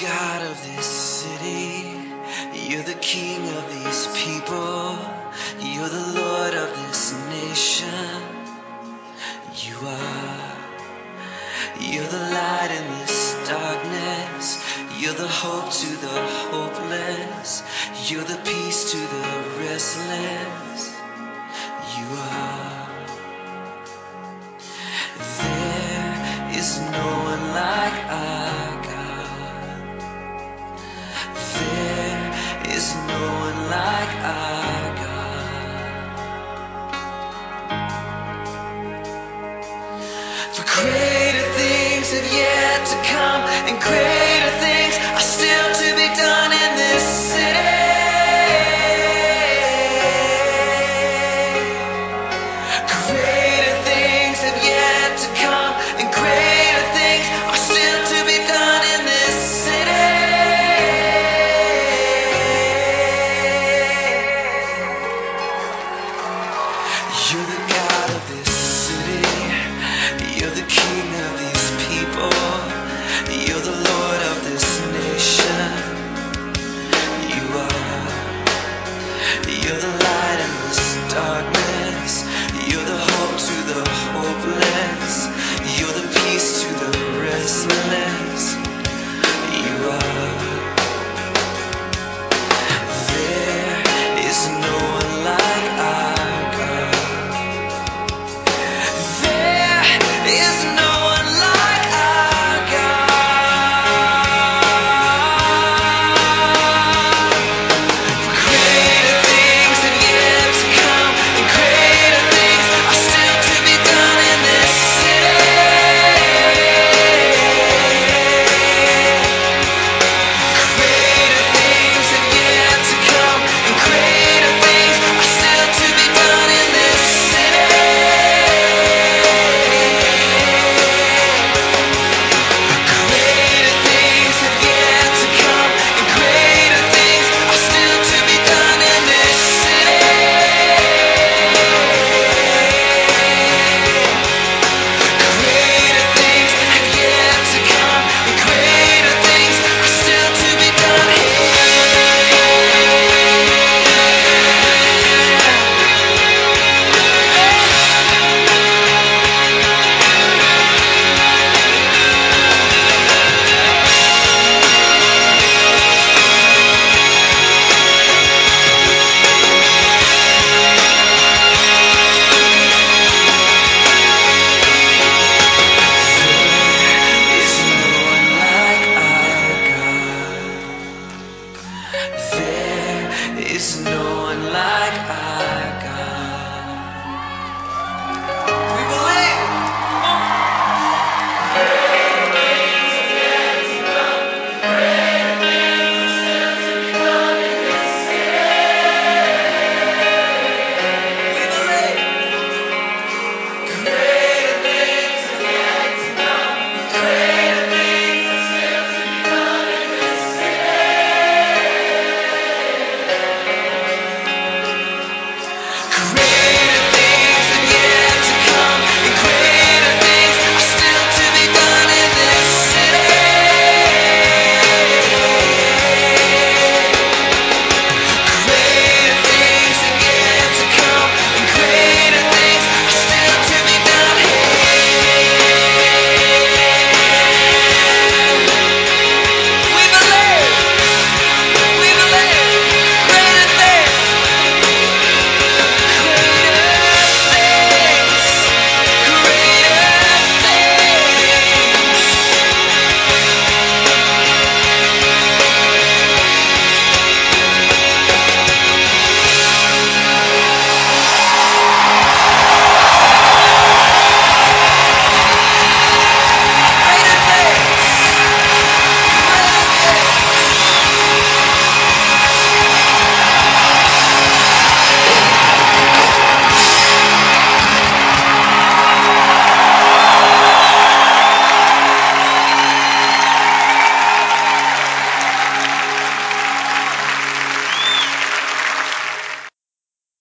God of this city. You're the King of these people. You're the Lord of this nation. You are. You're the light in this darkness. You're the hope to the hopeless. You're the peace to the restless. Is no one like our God. For greater things have yet to come, and greater.